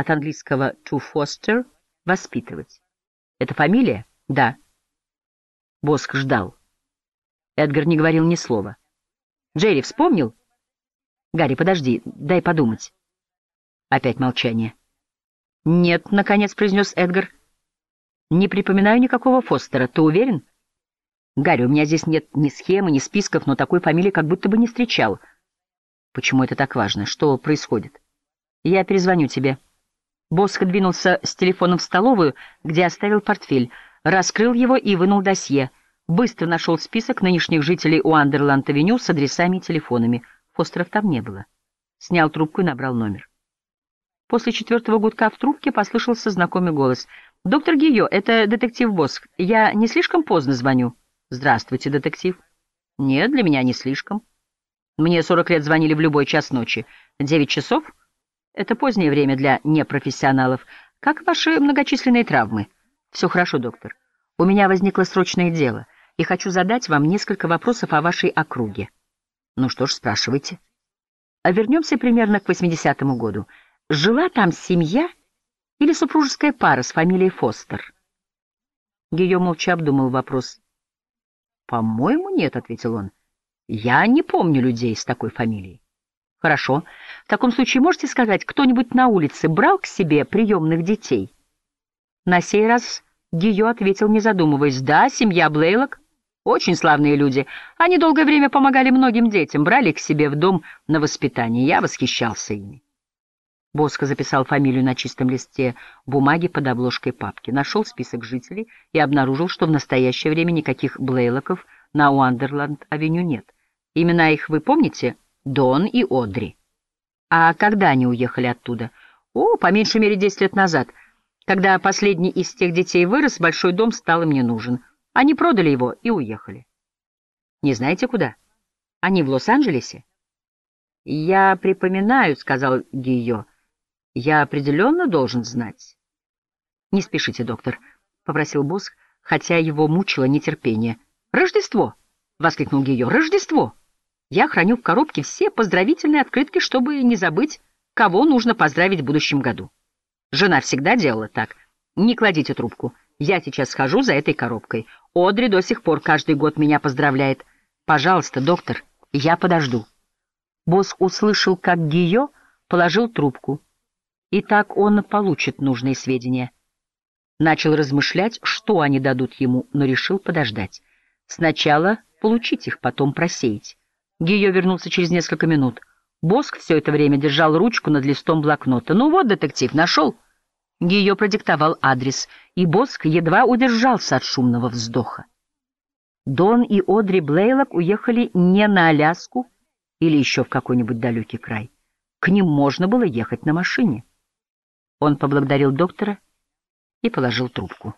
От английского to foster — воспитывать. Это фамилия? Да. Боск ждал. Эдгар не говорил ни слова. Джерри вспомнил? Гарри, подожди, дай подумать. Опять молчание. Нет, наконец произнес Эдгар. Не припоминаю никакого Фостера. Ты уверен? Гарри, у меня здесь нет ни схемы, ни списков, но такой фамилии как будто бы не встречал. Почему это так важно? Что происходит? Я перезвоню тебе. Босх двинулся с телефоном в столовую, где оставил портфель, раскрыл его и вынул досье. Быстро нашел список нынешних жителей Уандерланд-авеню с адресами и телефонами. Фостеров там не было. Снял трубку и набрал номер. После четвертого гудка в трубке послышался знакомый голос. «Доктор Гио, это детектив Босх. Я не слишком поздно звоню?» «Здравствуйте, детектив». «Нет, для меня не слишком. Мне сорок лет звонили в любой час ночи. Девять часов?» Это позднее время для непрофессионалов. Как ваши многочисленные травмы? Все хорошо, доктор. У меня возникло срочное дело, и хочу задать вам несколько вопросов о вашей округе. Ну что ж, спрашивайте. А вернемся примерно к 80-му году. Жила там семья или супружеская пара с фамилией Фостер? Ее молча обдумал вопрос. «По-моему, нет», — ответил он. «Я не помню людей с такой фамилией». Хорошо. В таком случае можете сказать, кто-нибудь на улице брал к себе приемных детей? На сей раз Гио ответил, не задумываясь. Да, семья Блейлок. Очень славные люди. Они долгое время помогали многим детям, брали к себе в дом на воспитание. Я восхищался ими. Боско записал фамилию на чистом листе бумаги под обложкой папки, нашел список жителей и обнаружил, что в настоящее время никаких Блейлоков на Уандерланд-авеню нет. Имена их вы помните? Дон и Одри. А когда они уехали оттуда? О, по меньшей мере десять лет назад. Когда последний из тех детей вырос, большой дом стал им не нужен. Они продали его и уехали. Не знаете куда? Они в Лос-Анджелесе? Я припоминаю, сказал Гийо. Я определенно должен знать. Не спешите, доктор, попросил босс, хотя его мучило нетерпение. Рождество! воскликнул Гийо. Рождество! Я храню в коробке все поздравительные открытки, чтобы не забыть, кого нужно поздравить в будущем году. Жена всегда делала так. Не кладите трубку. Я сейчас схожу за этой коробкой. Одри до сих пор каждый год меня поздравляет. Пожалуйста, доктор, я подожду. Босс услышал, как Гио положил трубку. И так он получит нужные сведения. Начал размышлять, что они дадут ему, но решил подождать. Сначала получить их, потом просеять. Гио вернулся через несколько минут. Боск все это время держал ручку над листом блокнота. «Ну вот, детектив, нашел». Гио продиктовал адрес, и Боск едва удержался от шумного вздоха. Дон и Одри Блейлок уехали не на Аляску или еще в какой-нибудь далекий край. К ним можно было ехать на машине. Он поблагодарил доктора и положил трубку.